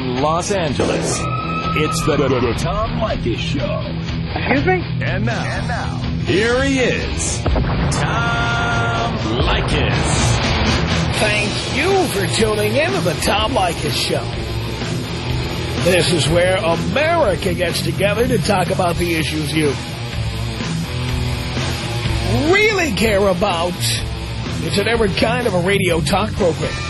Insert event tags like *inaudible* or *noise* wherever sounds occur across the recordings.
from Los Angeles, it's the, the, the Tom Leykis Show. Excuse me? And now, and now, here he is, Tom Leykis. Thank you for tuning in to the Tom Leykis Show. This is where America gets together to talk about the issues you really care about. It's an different kind of a radio talk program.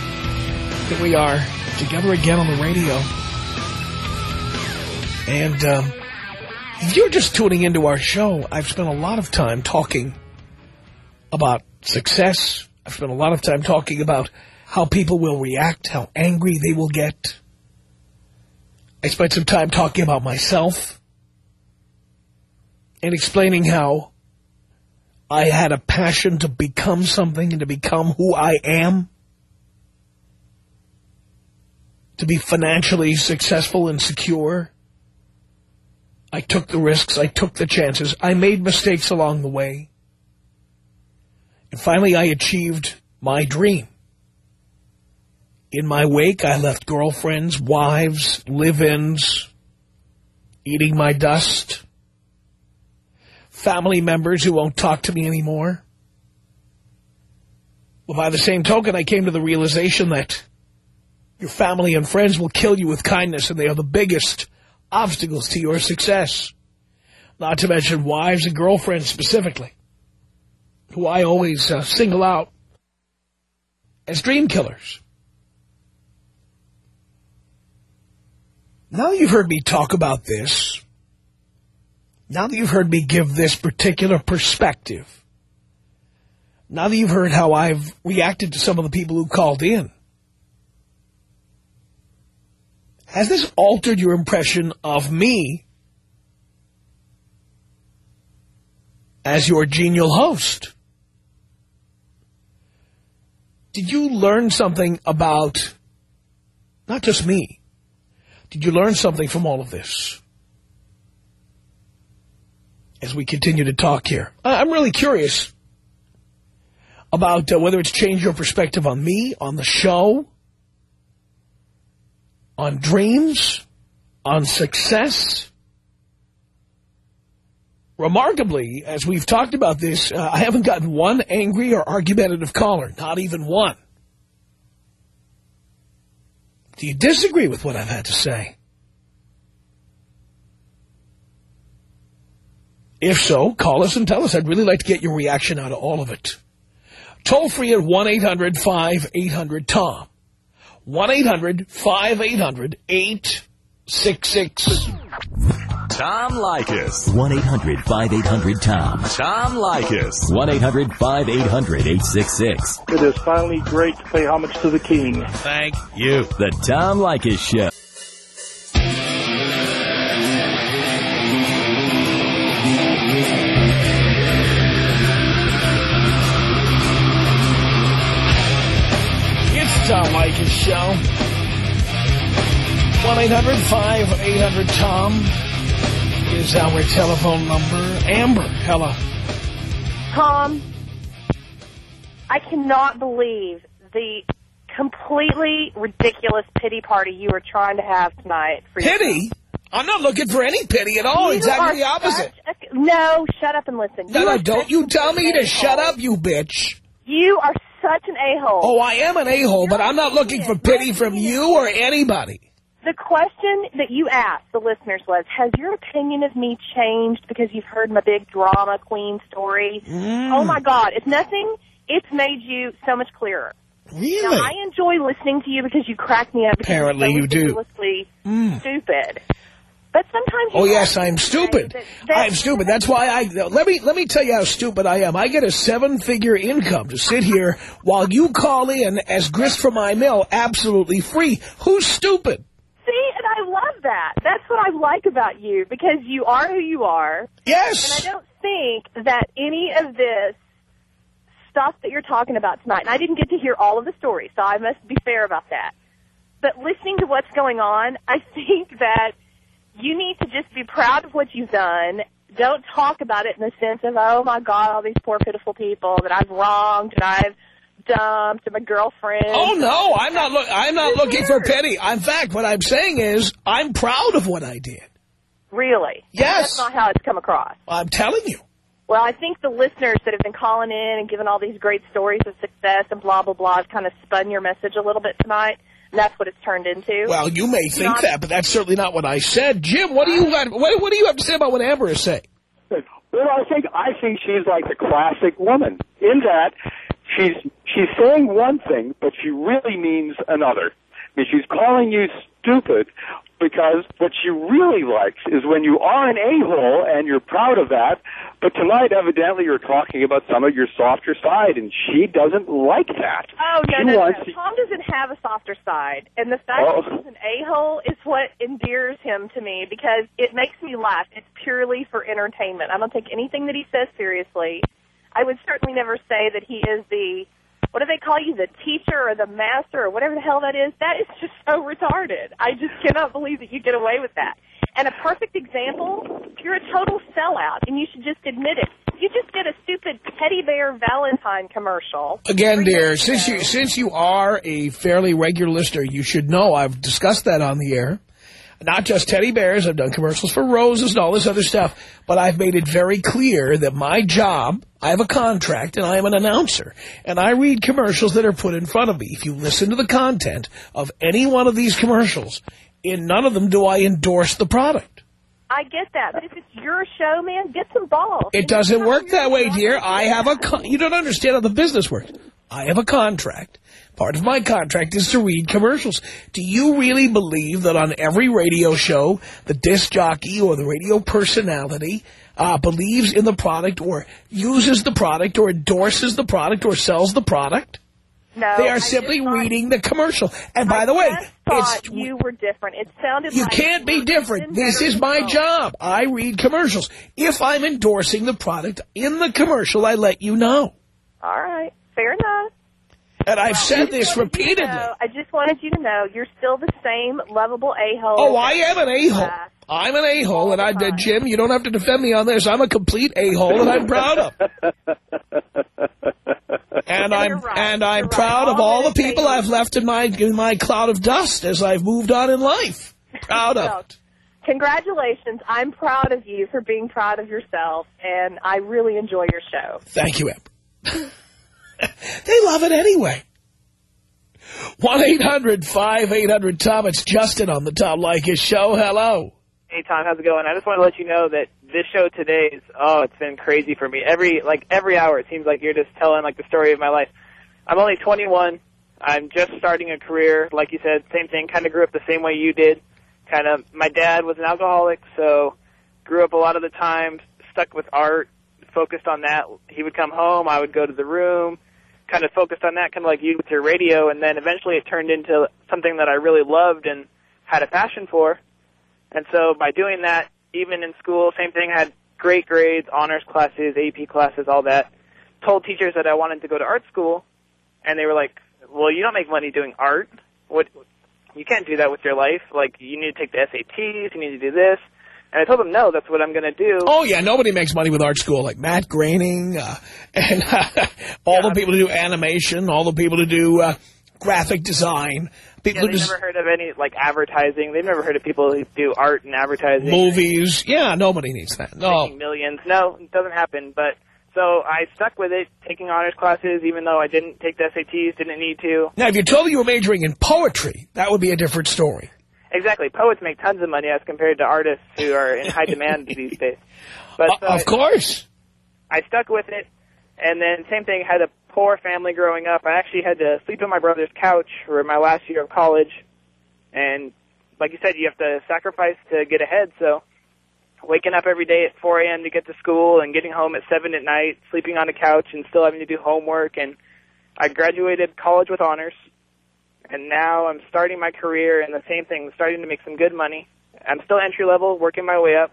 Here we are together again on the radio. And um, if you're just tuning into our show, I've spent a lot of time talking about success. I've spent a lot of time talking about how people will react, how angry they will get. I spent some time talking about myself and explaining how I had a passion to become something and to become who I am. To be financially successful and secure. I took the risks. I took the chances. I made mistakes along the way. And finally, I achieved my dream. In my wake, I left girlfriends, wives, live-ins, eating my dust, family members who won't talk to me anymore. Well, by the same token, I came to the realization that your family and friends will kill you with kindness, and they are the biggest obstacles to your success. Not to mention wives and girlfriends specifically, who I always uh, single out as dream killers. Now that you've heard me talk about this, now that you've heard me give this particular perspective, now that you've heard how I've reacted to some of the people who called in, has this altered your impression of me as your genial host? Did you learn something about not just me, did you learn something from all of this? As we continue to talk here. I'm really curious about uh, whether it's changed your perspective on me, on the show, on dreams, on success. Remarkably, as we've talked about this, uh, I haven't gotten one angry or argumentative caller, not even one. Do you disagree with what I've had to say? If so, call us and tell us. I'd really like to get your reaction out of all of it. Toll free at 1-800-5800-TOM. 1-800-5800-866. Tom Leykis. 1-800-5800-TOM. Tom Leykis. 1-800-5800-866. It is finally great to pay homage to the king. Thank you. The Tom Leykis Show. Tom Leykis Show. 1-800-5800-TOM is our telephone number. Amber, hello. Tom, I cannot believe the completely ridiculous pity party you were trying to have tonight. For Pity? I'm not looking for any pity at all. You exactly the opposite. a- no, shut up and listen. No, You no, don't you tell me to shut up, you bitch. You are such an a-hole. Oh, I am an a-hole, but I'm not looking for pity from you or anybody. The question that you asked the listeners was, has your opinion of me changed because you've heard my big drama queen story? Mm. Oh, my God. If nothing, it's made you so much clearer. Really? Now, I enjoy listening to you because you crack me up. Apparently you do. ridiculously Mm. stupid. But sometimes oh, you Oh yes, I'm stupid. I'm stupid. That's why I let me let me tell you how stupid I am. I get a seven-figure income to sit here while you call in as grist for my mill, absolutely free. Who's stupid? See, and I love that. That's what I like about you because you are who you are. Yes. And I don't think that any of this stuff that you're talking about tonight, and I didn't get to hear all of the stories, so I must be fair about that. But listening to what's going on, I *laughs* think that you need to just be proud of what you've done. Don't talk about it in the sense of, oh my God, all these poor pitiful people that I've wronged and I've dumped and my girlfriend. Oh no, I'm not. Look, I'm not looking for pity. In fact, what I'm saying is, I'm proud of what I did. Really? Yes. That's not how it's come across. I'm telling you. Well, I think the listeners that have been calling in and giving all these great stories of success and blah, blah, blah have kind of spun your message a little bit tonight. And that's what it's turned into. Well, you may think Not- that, but that's certainly not what I said. Jim, what do you got? What, what do you have to say about what Amber is saying? Well, I think I think she's like the classic woman in that she's she's saying one thing, but she really means another. I mean, she's calling you stupid because what she really likes is when you are an a-hole and you're proud of that. But tonight, evidently, you're talking about some of your softer side, and she doesn't like that. Oh, no, she no, no. to- Tom doesn't have a softer side. And the fact Oh. that he's an a-hole is what endears him to me because it makes me laugh. It's purely for entertainment. I don't take anything that he says seriously. I would certainly never say that he is the, what do they call you, the teacher or the master or whatever the hell that is. That is just so retarded. I just cannot believe that you get away with that. And a perfect example, you're a total sellout, and you should just admit it. You just did a stupid teddy bear Valentine commercial. Again, dear, since you since you are a fairly regular listener, you should know I've discussed that on the air. Not just teddy bears, I've done commercials for roses and all this other stuff, but I've made it very clear that my job, I have a contract and I am an announcer, and I read commercials that are put in front of me. If you listen to the content of any one of these commercials, in none of them do I endorse the product. I get that, but if it's your show, man, get some balls. It doesn't work that way, dear. I have a con you don't understand how the business works. I have a contract. Part of my contract is to read commercials. Do you really believe that on every radio show, the disc jockey or the radio personality uh, believes in the product or uses the product or endorses the product or sells the product? No, They are just simply reading the commercial. And by I the way, it's you were different. It sounded like you like can't be different. This is my job. I read commercials. If I'm endorsing the product in the commercial, I let you know. All right, fair enough. And I've I said this wanted you repeatedly. know- I just wanted you to know you're still the same lovable a-hole. Oh, I am an a-hole. Yeah. I'm an a-hole, and I, All the. Jim, you don't have to defend me on this. I'm a complete a-hole, and I'm proud of. *laughs* And I'm right. and I'm You're right. proud of All all the people. I've left in my in my cloud of dust as I've moved on in life. Proud of *laughs* it. Congratulations. I'm proud of you for being proud of yourself, and I really enjoy your show. Thank you, Amber. *laughs* *laughs* they love it anyway. 1-800-5800-TOM. It's Justin on the Tom Leykis show. Hello. Hey Tom, how's it going? I just want to let you know that this show today is oh, it's been crazy for me. Every like every hour it seems like you're just telling like the story of my life. I'm only 21. I'm just starting a career, like you said, same thing. Kind of grew up the same way you did. Kind of my dad was an alcoholic, so grew up a lot of the time stuck with art, focused on that. He would come home, I would go to the room, kind of focused on that, kind of like you with your radio, and then eventually it turned into something that I really loved and had a passion for. And so by doing that, even in school, same thing, had great grades, honors classes, AP classes, all that. Told teachers that I wanted to go to art school, and they were like, "Well, you don't make money doing art. What? You can't do that with your life. Like, you need to take the SATs. You need to do this." And I told them, "No, that's what I'm going to do." Oh, yeah, nobody makes money with art school, like Matt Groening, uh, *laughs* and all the people who do animation, all the people who do uh, graphic design, people Yeah, they've never heard of any like advertising. They've never heard of people who do art and advertising. movies. Yeah, nobody needs that. No. millions. No, it doesn't happen. But so I stuck with it, taking honors classes, even though I didn't take the SATs, didn't need to. Now, if you told me you were majoring in poetry, that would be a different story. Exactly, poets make tons of money as compared to artists who are in high demand *laughs* these days. But so Uh, of course. I stuck with it, and then same thing. Had a poor family growing up. I actually had to sleep on my brother's couch for my last year of college, and like you said, you have to sacrifice to get ahead. So waking up every day at 4 a.m. to get to school and getting home at 7 at night, sleeping on a couch and still having to do homework. And I graduated college with honors, and now I'm starting my career and the same thing, starting to make some good money. I'm still entry level, working my way up.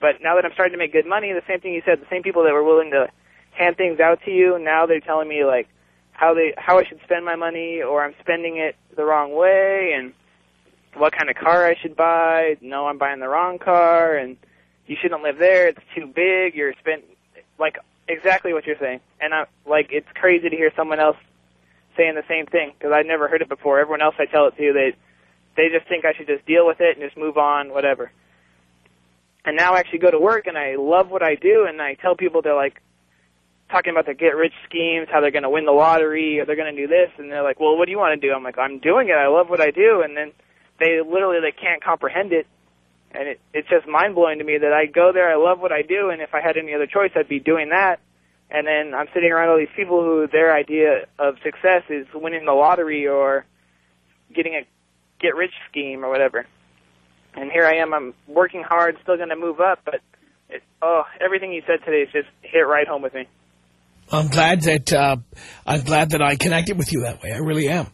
But now that I'm starting to make good money, the same thing you said, the same people that were willing to hand things out to you, now they're telling me like how they how I should spend my money or I'm spending it the wrong way and what kind of car I should buy. No, I'm buying the wrong car and you shouldn't live there. It's too big. You're spent like exactly what you're saying. And I like it's crazy to hear someone else saying the same thing because I'd never heard it before. Everyone else I tell it to, they they just think I should just deal with it and just move on, whatever. And now I actually go to work and I love what I do and I tell people they're like talking about their get rich schemes, how they're going to win the lottery or they're going to do this and they're like, "Well, what do you want to do?" I'm like, "I'm doing it. I love what I do." And then they literally they can't comprehend it. And it it's just mind-blowing to me that I go there, I love what I do, and if I had any other choice, I'd be doing that. And then I'm sitting around all these people who their idea of success is winning the lottery or getting a get rich scheme or whatever. And here I am, I'm working hard, still going to move up, but it, oh, everything you said today is just hit right home with me. I'm glad that uh, I'm glad that I connected with you that way. I really am.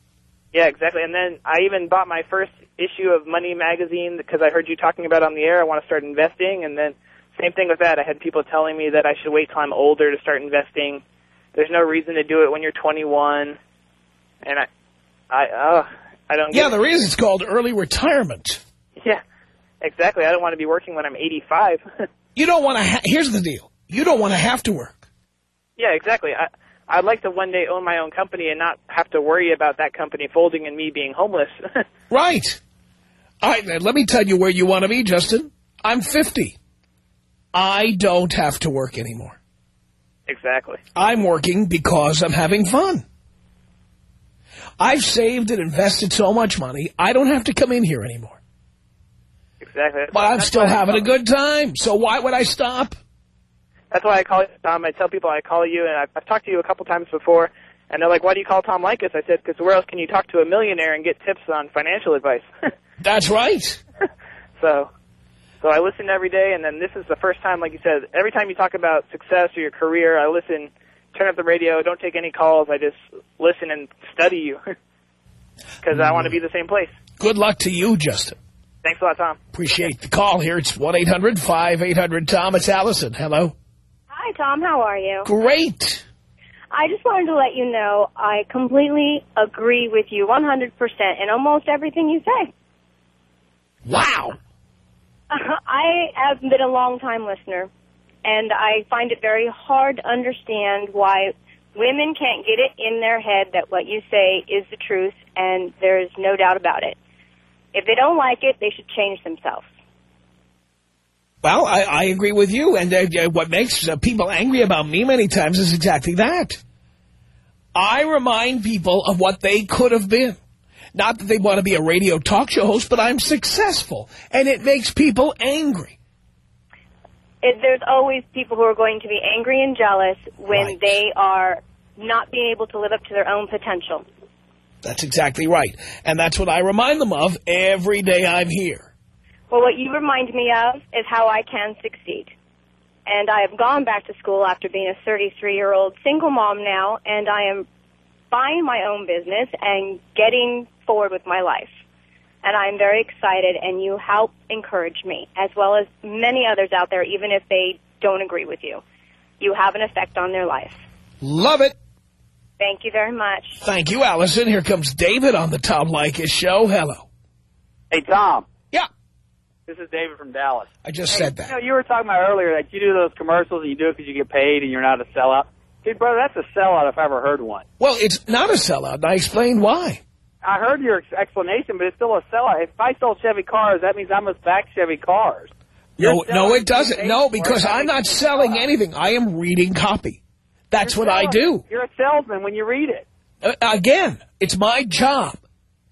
Yeah, exactly. And then I even bought my first issue of Money Magazine because I heard you talking about it on the air. I want to start investing, and then same thing with that. I had people telling me that I should wait till I'm older to start investing. There's no reason to do it when you're 21, and I, I, oh, I don't. Yeah, there is. It's called early retirement. Yeah, exactly. I don't want to be working when I'm 85. *laughs* You don't want to. Here's the deal. You don't want to have to work. yeah, exactly. I, I'd like to one day own my own company and not have to worry about that company folding and me being homeless. *laughs* Right. All right, let me tell you where you want to be, Justin. I'm 50. I don't have to work anymore. exactly. I'm working because I'm having fun. I've saved and invested so much money, I don't have to come in here anymore. Exactly. That's But I'm still having a good time, so why would I stop? That's why I call you Tom. I tell people I call you, and I've, I've talked to you a couple times before, and they're like, "Why do you call Tom Leykis?" I said, "Because where else can you talk to a millionaire and get tips on financial advice?" *laughs* That's right. so, so I listen every day, and then this is the first time, like you said, every time you talk about success or your career, I listen. Turn up the radio. Don't take any calls. I just listen and study you *laughs* because I want to be the same place. Good luck to you, Justin. Thanks a lot, Tom. Appreciate the call here. It's 1-800-5800-TOM. It's Allison. Hello. Hi, Tom. How are you? Great. I just wanted to let you know I completely agree with you 100% in almost everything you say. Wow. *laughs* I have been a long-time listener, and I find it very hard to understand why women can't get it in their head that what you say is the truth, and there's no doubt about it. If they don't like it, they should change themselves. Well, I, I agree with you. And uh, uh, what makes uh, people angry about me many times is exactly that. I remind people of what they could have been. Not that they want to be a radio talk show host, but I'm successful. And it makes people angry. It, there's always people who are going to be angry and jealous when Right. they are not being able to live up to their own potential. That's exactly right. And that's what I remind them of every day I'm here. Well, what you remind me of is how I can succeed. And I have gone back to school after being a 33-year-old single mom now, and I am buying my own business and getting forward with my life. And I'm very excited, and you help encourage me, as well as many others out there, even if they don't agree with you. You have an effect on their life. Love it. Thank you very much. Thank you, Allison. Here comes David on the Tom Leykis show. Hello. Hey, Tom. Yeah, This is David from Dallas. I just Hey, said that. You know, you were talking about earlier that you do those commercials and you do it because you get paid and you're not a sellout. Dude, brother, that's a sellout if I ever heard one. Well, it's not a sellout, and I explained why. I heard your explanation, but it's still a sellout. If I sell Chevy cars, that means I must back Chevy cars. You're No, no, it doesn't. No, because. I'm not selling anything. I am reading copy. That's You're what I do. You're a salesman when you read it. Uh, again, it's my job.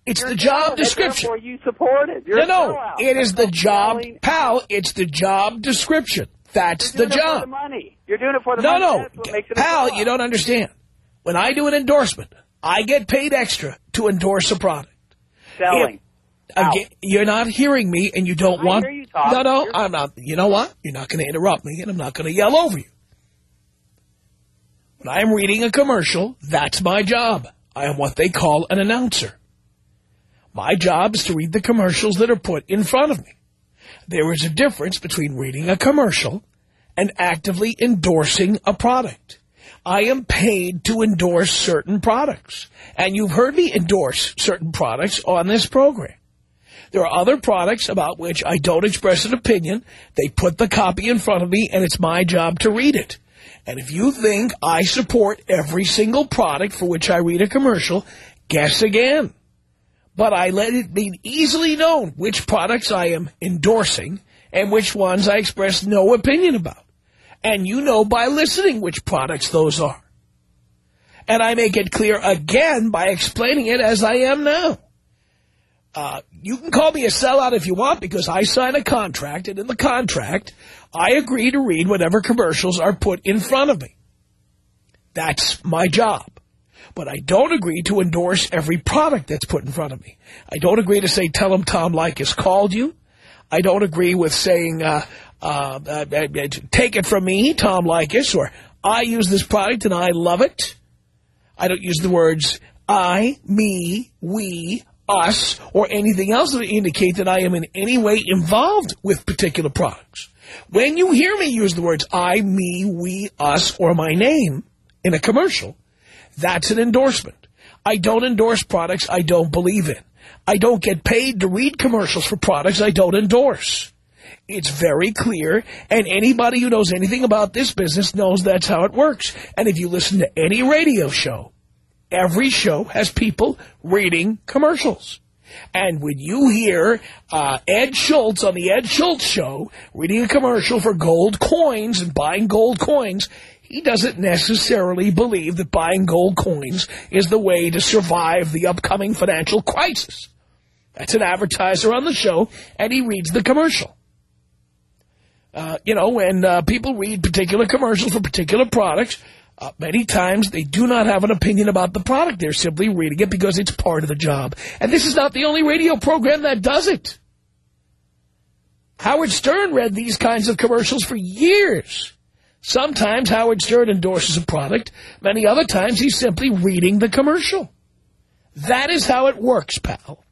It's You're the job description. therefore you support it. You're No, no, it is the job, selling- pal. It's the job description. That's You're the doing it for job. the money. You're doing it for the No, money. no, That's what makes it a pal, you don't understand. When I do an endorsement, I get paid extra to endorse a product. selling. Again, you're not hearing me, and you don't I want. hear you. No, no, You're- I'm not. You know what? You're not going to interrupt me, and I'm not going to yell over you. When I'm reading a commercial, that's my job. I am what they call an announcer. My job is to read the commercials that are put in front of me. There is a difference between reading a commercial and actively endorsing a product. I am paid to endorse certain products. And you've heard me endorse certain products on this program. There are other products about which I don't express an opinion. They put the copy in front of me, and it's my job to read it. And if you think I support every single product for which I read a commercial, guess again. But I let it be easily known which products I am endorsing and which ones I express no opinion about. And you know by listening which products those are. And I make it clear again by explaining it as I am now. Uh, you can call me a sellout if you want because I sign a contract, and in the contract, I agree to read whatever commercials are put in front of me. That's my job. But I don't agree to endorse every product that's put in front of me. I don't agree to say, tell him Tom Leykis called you. I don't agree with saying, uh, uh, uh, uh take it from me, Tom Leykis, or I use this product and I love it. I don't use the words I, me, we, us, or anything else that indicate that I am in any way involved with particular products. When you hear me use the words I, me, we, us, or my name in a commercial, that's an endorsement. I don't endorse products I don't believe in. I don't get paid to read commercials for products I don't endorse. It's very clear, and anybody who knows anything about this business knows that's how it works. And if you listen to any radio show, every show has people reading commercials. And when you hear uh, Ed Schultz on the Ed Schultz Show reading a commercial for gold coins and buying gold coins, he doesn't necessarily believe that buying gold coins is the way to survive the upcoming financial crisis. That's an advertiser on the show, and he reads the commercial. Uh, you know, when uh, people read particular commercials for particular products, uh, many times they do not have an opinion about the product. They're simply reading it because it's part of the job. And this is not the only radio program that does it. Howard Stern read these kinds of commercials for years. Sometimes Howard Stern endorses a product. Many other times he's simply reading the commercial. That is how it works, pal.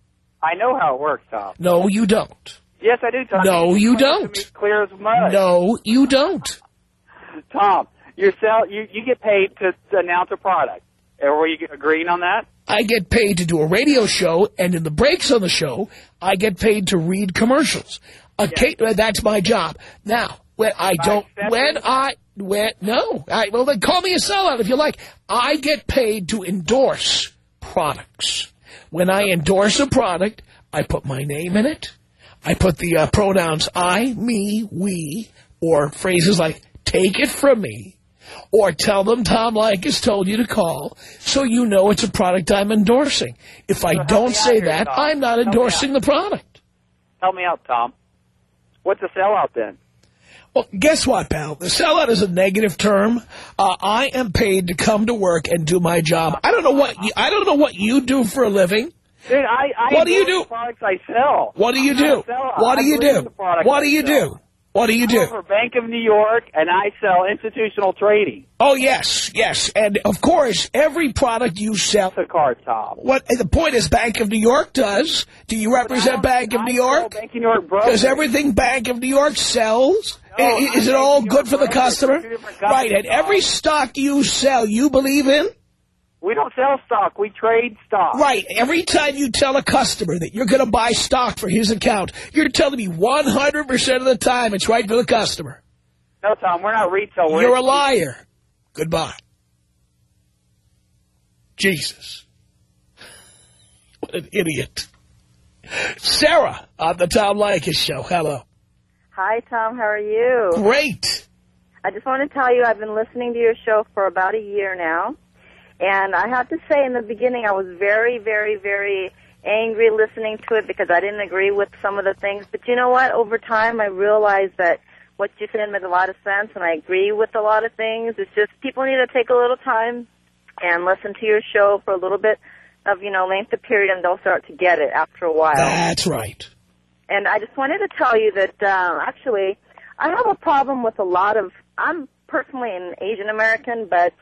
I know how it works, Tom. No, you don't. Yes, I do, Tom. No, you don't. Clear as mud. No, you don't. *laughs* Tom, you sell you you get paid to, to announce a product. Are you agreeing on that? I get paid to do a radio show, and in the breaks on the show, I get paid to read commercials. Okay, yes. Uh, that's my job. Now, when I don't, when I, when, no, I, well then call me a sellout if you like. I get paid to endorse products. When I endorse a product, I put my name in it. I put the uh, pronouns I, me, we, or phrases like take it from me, or tell them Tom Leykis told you to call, so you know it's a product I'm endorsing. If I don't say here, that, Tom. I'm not endorsing the product. Help me out, Tom. What's a sellout then? Well, guess what, pal? The sellout is a negative term. Uh, I am paid to come to work and do my job. I don't know what you, I don't know what you do for a living. Dude, I, I what do you do? products I sell. What do you do? What do you do? What do you do? What do you do? for Bank of New York, and I sell institutional trading. Oh, yes, yes. And, of course, every product you sell... The card, Tom. What the point is Bank of New York does. Do you represent Bank of New York? Bank of New York bro. Does everything Bank of New York sells? No, is, it all good for the customer? Right, and every stock you sell, you believe in? We don't sell stock. We trade stock. Right. Every time you tell a customer that you're going to buy stock for his account, you're telling me 100% of the time it's right for the customer. No, Tom, we're not retail. We're you're a liar. Goodbye. Jesus. What an idiot. Sarah on the Tom Leykis show. Hello. Hi, Tom. How are you? Great. I just want to tell you I've been listening to your show for about a year now. And I have to say, in the beginning, I was very, very, very angry listening to it because I didn't agree with some of the things. But you know what? Over time, I realized that what you said made a lot of sense, and I agree with a lot of things. It's just people need to take a little time and listen to your show for a little bit of, you know, length of period, and they'll start to get it after a while. That's right. And I just wanted to tell you that, uh, actually, I have a problem with a lot of, I'm personally an Asian American, but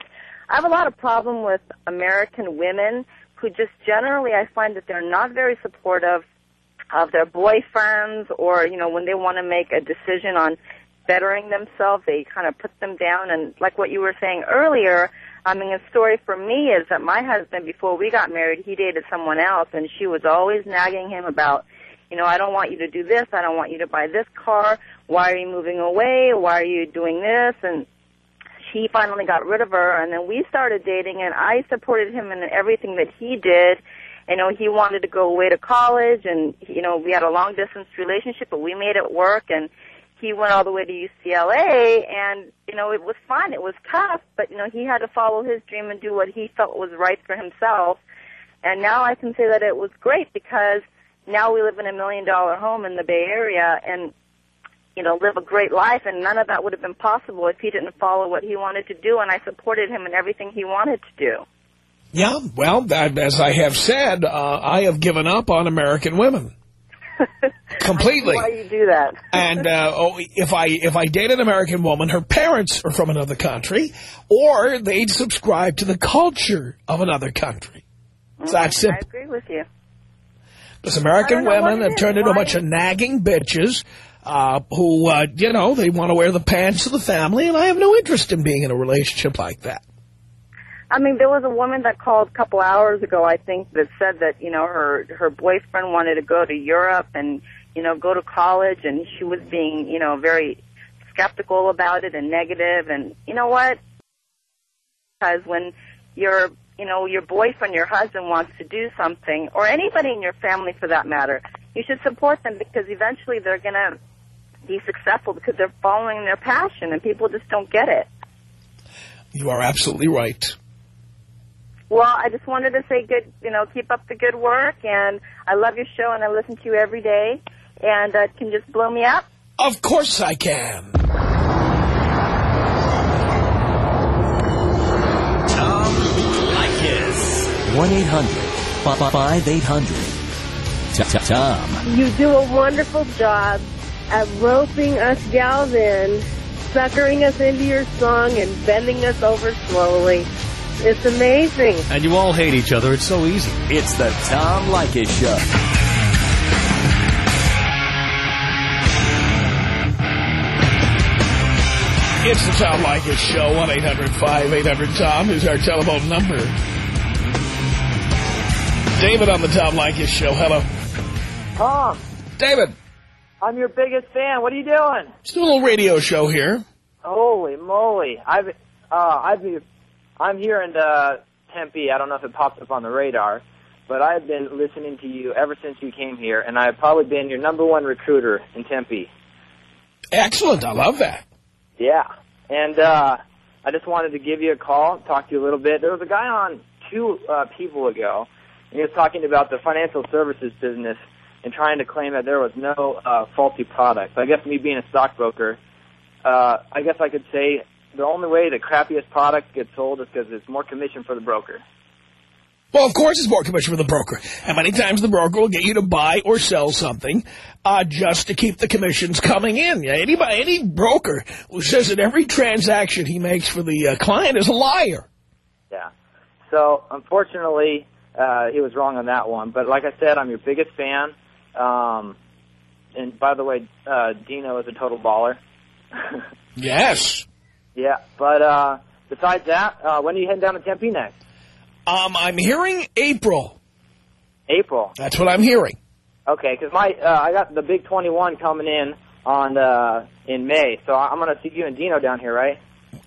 I have a lot of problem with American women who just generally I find that they're not very supportive of their boyfriends or, you know, when they want to make a decision on bettering themselves, they kind of put them down. And like what you were saying earlier, I mean, a story for me is that my husband, before we got married, he dated someone else, and she was always nagging him about, you know, I don't want you to do this, I don't want you to buy this car, why are you moving away, why are you doing this, and he finally got rid of her, and then we started dating, and I supported him in everything that he did. You know, he wanted to go away to college, and you know, we had a long distance relationship, but we made it work, and he went all the way to UCLA, and you know, it was fun. It was tough, but you know, he had to follow his dream and do what he felt was right for himself. And now I can say that it was great because now we live in a million dollar home in the Bay Area, and you know, live a great life, and none of that would have been possible if he didn't follow what he wanted to do, and I supported him in everything he wanted to do. Yeah, well, that, as I have said, uh, I have given up on American women. *laughs* Completely. Why do you do that? *laughs* and uh, oh, if I if I date an American woman, her parents are from another country, or they'd subscribe to the culture of another country. It's that I agree with you. Because American I don't know women have is. turned into a bunch of nagging bitches uh, who, uh, you know, they want to wear the pants of the family, and I have no interest in being in a relationship like that. I mean, there was a woman that called a couple hours ago, I think, that said that you know her her boyfriend wanted to go to Europe and you know go to college, and she was being you know very skeptical about it and negative. And you know what? Because when your you know your boyfriend, your husband wants to do something, or anybody in your family for that matter, you should support them because eventually they're gonna be successful because they're following their passion, and people just don't get it. You are absolutely right. Well, I just wanted to say good, you know, keep up the good work, and I love your show, and I listen to you every day, and uh, can you just blow me up. Of course I can. Tom Leykis. 1-800-5800-TOM. You do a wonderful job at roping us gals in, suckering us into your song, and bending us over slowly. It's amazing. And you all hate each other. It's so easy. It's the Tom Leykis Show. It's the Tom Leykis Show. 1-800-5800-TOM is our telephone number. David on the Tom Leykis Show. Hello. Tom, David, I'm your biggest fan. What are you doing? just a little radio show here. Holy moly! I've uh, I've I'm here in uh, Tempe. I don't know if it popped up on the radar, but I've been listening to you ever since you came here, and I've probably been your number one recruiter in Tempe. Excellent. I love that. Yeah, and uh, I just wanted to give you a call, talk to you a little bit. There was a guy on two uh, people ago, and he was talking about the financial services business and trying to claim that there was no uh, faulty products. I guess me being a stockbroker, uh, I guess I could say the only way the crappiest product gets sold is because it's more commission for the broker. Well, of course it's more commission for the broker. And many times the broker will get you to buy or sell something uh, just to keep the commissions coming in. Yeah, Anybody, any broker who says that every transaction he makes for the uh, client is a liar. Yeah. So unfortunately, uh, he was wrong on that one. But like I said, I'm your biggest fan. Um, and by the way, uh, Dino is a total baller. *laughs* Yes. yeah. But uh, besides that, uh, when are you heading down to Tempe next? Um, I'm hearing April. April. That's what I'm hearing. Okay, 'cause my uh, I got the Big 21 coming in on uh, in May, so I'm gonna see you and Dino down here, right?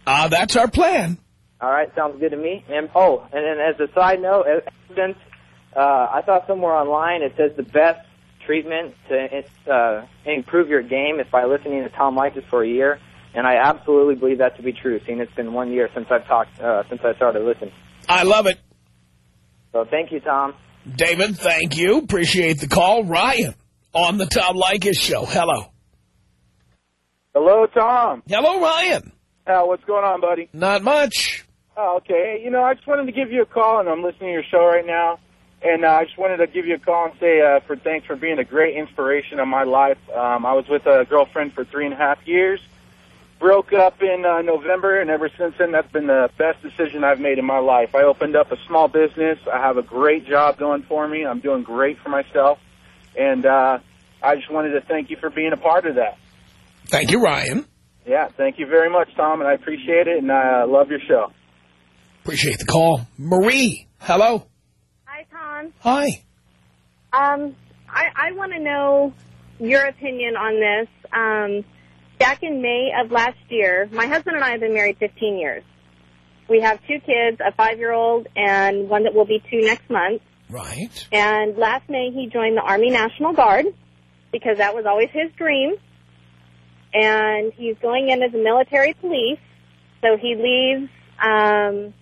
Uh, that's our plan. All right, sounds good to me. And oh, and as a side note, evidence, uh, I saw somewhere online it says the best treatment to uh, improve your game is by listening to Tom Leykis for a year, and I absolutely believe that to be true. Seeing it's been one year since I've talked uh, since I started listening. I love it. So thank you, Tom. David, thank you. Appreciate the call. Ryan on the Tom Leykis show. Hello. Hello, Tom. Hello, Ryan. Uh, what's going on, buddy? Not much. Oh, okay. You know, I just wanted to give you a call, and I'm listening to your show right now. And uh, I just wanted to give you a call and say uh, for thanks for being a great inspiration in my life. Um, I was with a girlfriend for three and a half years. Broke up in uh, November, and ever since then, that's been the best decision I've made in my life. I opened up a small business. I have a great job going for me. I'm doing great for myself. And uh, I just wanted to thank you for being a part of that. Thank you, Ryan. Yeah, thank you very much, Tom, and I appreciate it, and I uh, love your show. Appreciate the call. Marie, hello. Hi, Hi. Um, I, I want to know your opinion on this. Um, back in May of last year, my husband and I have been married 15 years. We have two kids, a five-year-old and one that will be two next month. Right. And last May, he joined the Army National Guard because that was always his dream. And he's going in as a military police. So he leaves um,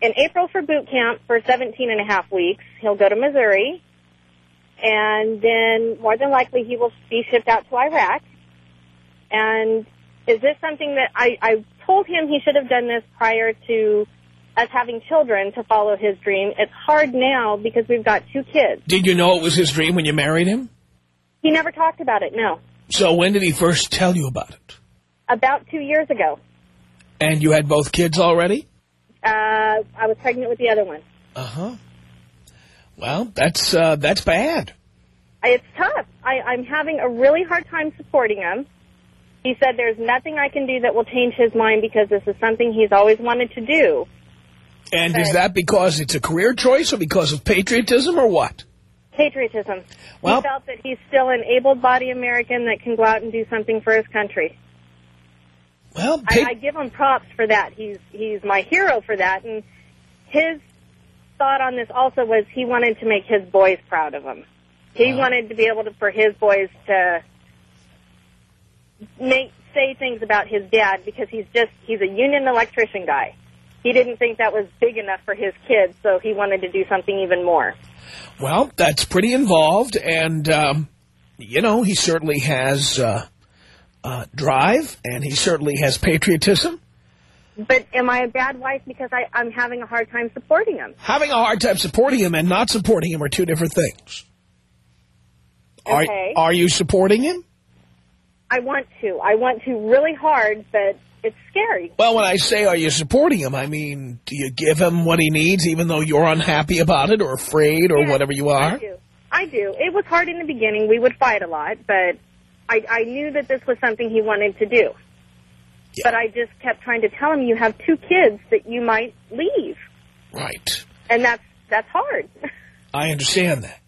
in April for boot camp for 17 and a half weeks. He'll go to Missouri. And then more than likely he will be shipped out to Iraq. And is this something that I, I told him he should have done this prior to us having children to follow his dream. It's hard now because we've got two kids. Did you know it was his dream when you married him? He never talked about it, no. So when did he first tell you about it? About two years ago. And you had both kids already? Uh, I was pregnant with the other one. Uh-huh. Well, that's uh, that's bad. It's tough. I, I'm having a really hard time supporting him. He said there's nothing I can do that will change his mind because this is something he's always wanted to do. And is that because it's a career choice or because of patriotism or what? Patriotism. Well- he felt that he's still an able-bodied American that can go out and do something for his country. Well, I, I give him props for that. He's he's my hero for that. And his thought on this also was he wanted to make his boys proud of him. He wanted to be able to for his boys to make say things about his dad because he's just he's a union electrician guy. He didn't think that was big enough for his kids, so he wanted to do something even more. Well, that's pretty involved, and, um, you know, he certainly has uh, uh, drive, and he certainly has patriotism. But am I a bad wife because I, I'm having a hard time supporting him? Having a hard time supporting him and not supporting him are two different things. Okay. Are, are you supporting him? I want to. I want to really hard, but it's scary. Well, when I say are you supporting him, I mean, do you give him what he needs even though you're unhappy about it or afraid or whatever you are? I do. I do. It was hard in the beginning. We would fight a lot, but I, I knew that this was something he wanted to do. But I just kept trying to tell him, you have two kids that you might leave. Right. And that's, that's hard. *laughs* I understand that.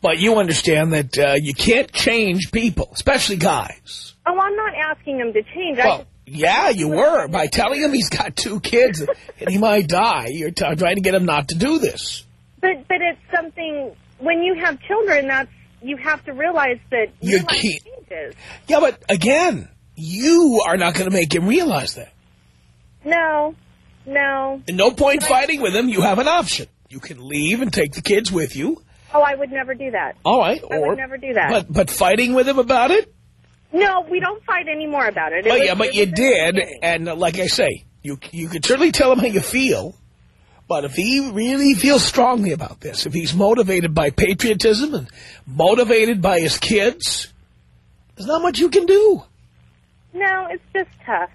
But you understand that uh, you can't change people, especially guys. oh, I'm not asking him to change. Well, just, yeah, you were. By telling him he's got two kids and he might die, you're t trying to get him not to do this. but, but it's something, when you have children, that's, you have to realize that You your life can't- changes. Yeah, but again, you are not going to make him realize that. No, no. And no point fighting with him. You have an option. You can leave and take the kids with you. Oh, I would never do that. All right. I or, would never do that. But, but fighting with him about it? No, we don't fight anymore about it. It But was- yeah, but you was in the did, and uh, like I say, you you could certainly tell him how you feel. But if he really feels strongly about this, if he's motivated by patriotism and motivated by his kids, there's not much you can do. No, it's just tough.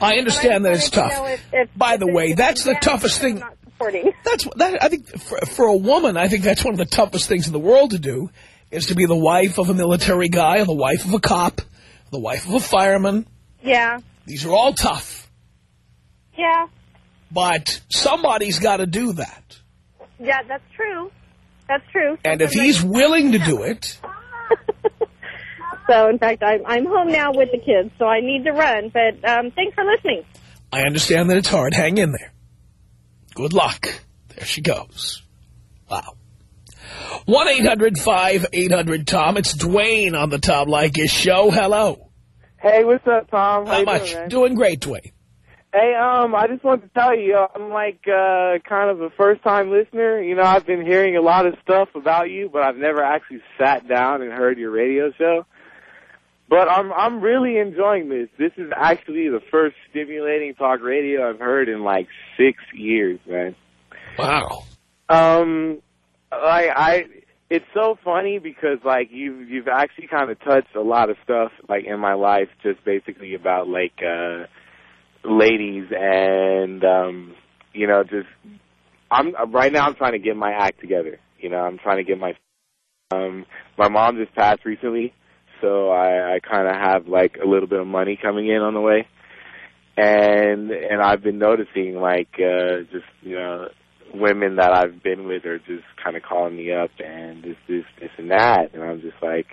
I understand that it's to tough. if- if- By the way, that's the toughest thing. I'm not supporting. *laughs* That's that. I think for, for a woman, I think that's one of the toughest things in the world to do is to be the wife of a military guy, or the wife of a cop, the wife of a fireman. Yeah, These are all tough, yeah, but somebody's got to do that. yeah. That's true. That's true. And if he's willing to do it, *laughs* So, in fact, I'm I'm home now with the kids, so I need to run. But um, thanks for listening. I understand that it's hard. Hang in there. Good luck. There she goes. Wow. 1-800-5800-TOM. It's Dwayne on the Tom Leykis show. Hello. Hey, what's up, Tom? How, How you much? doing. Doing great, Dwayne. Hey, um, I just wanted to tell you, I'm like uh, kind of a first-time listener. You know, I've been hearing a lot of stuff about you, but I've never actually sat down and heard your radio show. But I'm I'm really enjoying this. This is actually the first stimulating talk radio I've heard in like six years, man. Wow. Um, like I, it's so funny because like you've you've actually kind of touched a lot of stuff like in my life, just basically about like uh ladies and um you know just I'm right now I'm trying to get my act together. You know, I'm trying to get my Um, my mom just passed recently, so I, I kind of have like a little bit of money coming in on the way, and and I've been noticing like uh, just you know women that I've been with are just kind of calling me up and this this this and that, and I'm just like,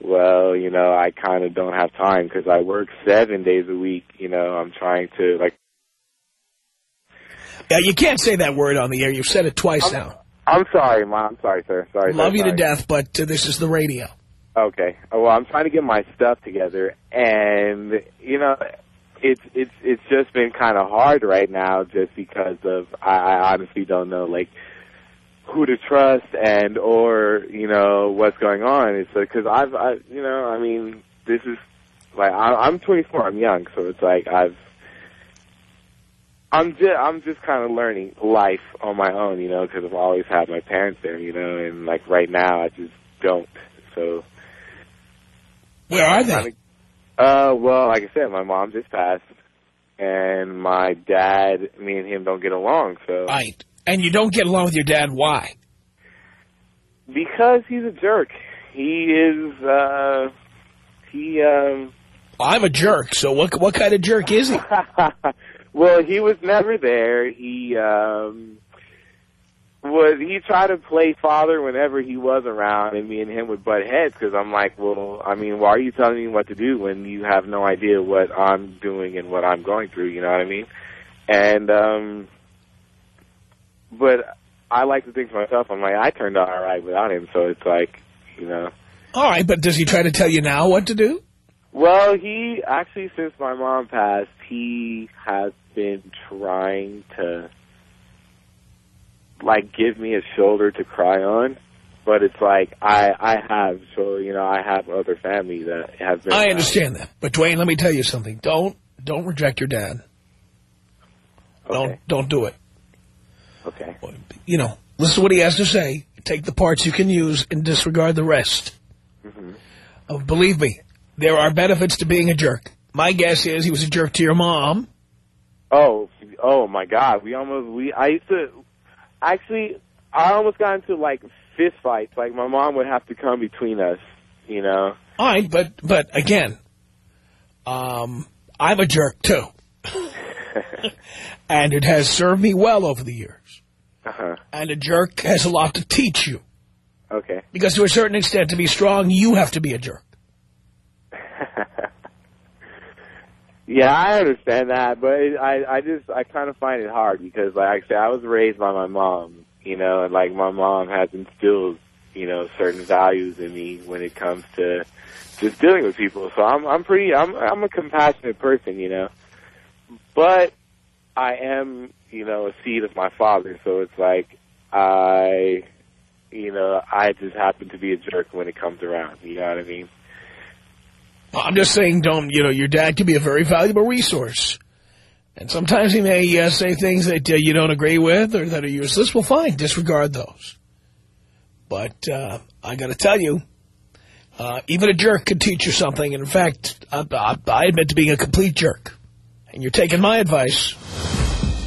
well, you know, I kind of don't have time because I work seven days a week. You know, I'm trying to like. Yeah, you can't say that word on the air. You've said it twice I'm, now. I'm sorry, mom. I'm sorry, sir. Sorry. Love sir, you to death, but uh, this is the radio. Okay. Uh, Well, I'm trying to get my stuff together, and you know, it's it's it's just been kind of hard right now, just because of I, I honestly don't know like who to trust and or you know what's going on. It's like because I've I you know I mean this is like I, I'm 24. I'm young, so it's like I've. I'm just I'm just kind of learning life on my own, you know, because I've always had my parents there, you know, and like right now I just don't. So Where are they? uh, well, like I said, my mom just passed, and my dad, me and him don't get along. So Right. And you don't get along with your dad. Why? because he's a jerk, he is. uh He um. I'm a jerk. So what? What kind of jerk is he? *laughs* well, he was never there. He um was he tried to play father whenever he was around, and me and him would butt heads because I'm like, well, I mean, why are you telling me what to do when you have no idea what I'm doing and what I'm going through? You know what I mean? And um, but I like to think to myself, I'm like, I turned out all right without him, so it's like, you know. All right, but does he try to tell you now what to do? Well, he actually, since my mom passed, he has been trying to, like, give me a shoulder to cry on. But it's like I I have so you know I have other family that have been. I understand that. But Dwayne, let me tell you something. Don't don't reject your dad. Don't don't do it. Okay. You know, listen to what he has to say. Take the parts you can use and disregard the rest. hmm Oh, believe me, there are benefits to being a jerk. My guess is he was a jerk to your mom. Oh, oh my God! We almost we I used to actually I almost got into like fist fights. Like my mom would have to come between us. You know. All right, but but again, um, I'm a jerk too, *laughs* *laughs* and it has served me well over the years. Uh-huh. And a jerk has a lot to teach you Okay. because, to a certain extent, to be strong, you have to be a jerk. *laughs* Yeah, I understand that, but it, I I just I kind of find it hard because like I said, I was raised by my mom, you know, and like my mom has instilled, you know, certain values in me when it comes to just dealing with people. So I'm I'm pretty I'm I'm a compassionate person, you know. But I am, you know, a seed of my father, so it's like I you know, I just happen to be a jerk when it comes around, you know what I mean? I'm just saying, don't, you know, your dad can be a very valuable resource. And sometimes he may uh, say things that uh, you don't agree with or that are useless. Well, fine, disregard those. But uh, I got to tell you, uh, even a jerk could teach you something. And in fact, I, I, I admit to being a complete jerk. And you're taking my advice.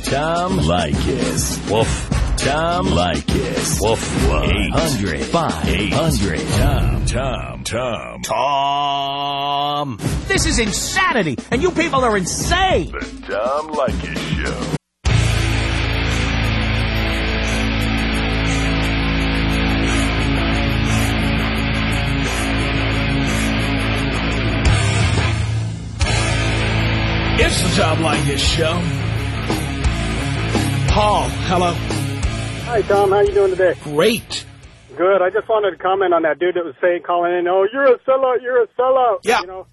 Tom Leykis. Woof. Tom Leykis. Woof. 800 5800 Tom. Tom. Tom. Tom. This is insanity, and you people are insane. The Tom Leykis Show. It's the Tom Leykis Show. Paul, hello. Hi, Tom. How you doing today? Great. Good. I just wanted to comment on that dude that was saying, calling in, oh, you're a sellout, you're a sellout. Yeah. You know,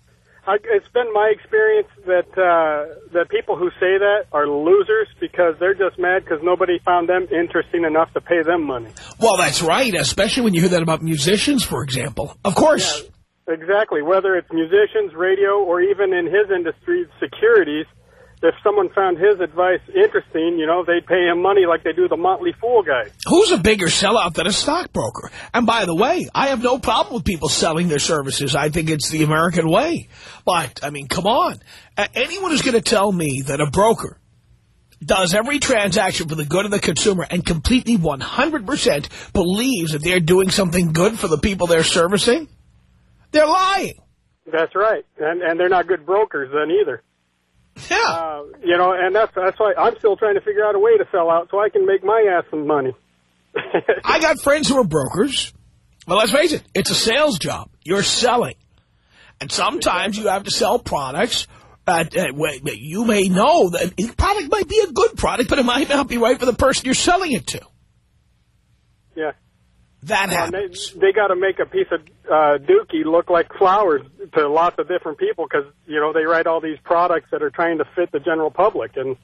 I, it's been my experience that uh, that people who say that are losers because they're just mad because nobody found them interesting enough to pay them money. Well, that's right, especially when you hear that about musicians, for example. Of course. Exactly. Whether it's musicians, radio, or even in his industry, securities, if someone found his advice interesting, you know, they'd pay him money like they do the Motley Fool guy. Who's a bigger sellout than a stockbroker? And by the way, I have no problem with people selling their services. I think it's the American way. But, I mean, come on. Anyone who's going to tell me that a broker does every transaction for the good of the consumer and completely 100% believes that they're doing something good for the people they're servicing, they're lying. That's right, and and they're not good brokers then either. Yeah. Uh, you know, and that's that's why I'm still trying to figure out a way to sell out so I can make my ass some money. *laughs* I got friends who are brokers. Well, let's face it, it's a sales job. You're selling. And sometimes you have to sell products. Uh, you may know that the product might be a good product, but it might not be right for the person you're selling it to. Yeah. That And they, they got to make a piece of uh, dookie look like flowers to lots of different people because you know they write all these products that are trying to fit the general public and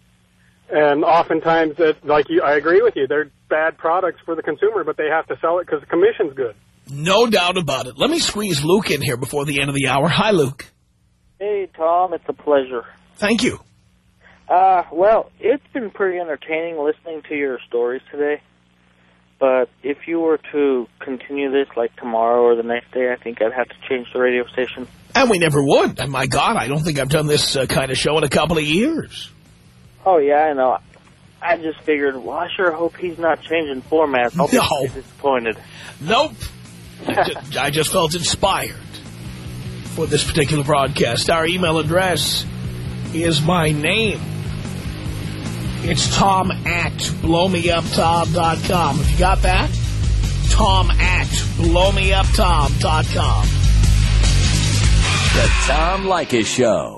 and oftentimes it, like you, I agree with you, they're bad products for the consumer, but they have to sell it because the commission's good. No doubt about it. Let me squeeze Luke in here before the end of the hour. Hi, Luke. Hey, Tom, it's a pleasure. Thank you. Uh, well, it's been pretty entertaining listening to your stories today. But if you were to continue this like tomorrow or the next day, I think I'd have to change the radio station. And we never would. And my God, I don't think I've done this uh, kind of show in a couple of years. Oh, yeah, I know. I just figured, well, I sure hope he's not changing formats. I'll No. be disappointed. Nope. I *laughs* I just felt inspired for this particular broadcast. Our email address is my name. It's tom at blowmeuptom.com. If you got that, tom at blowmeuptom.com. The Tom Leykis Show.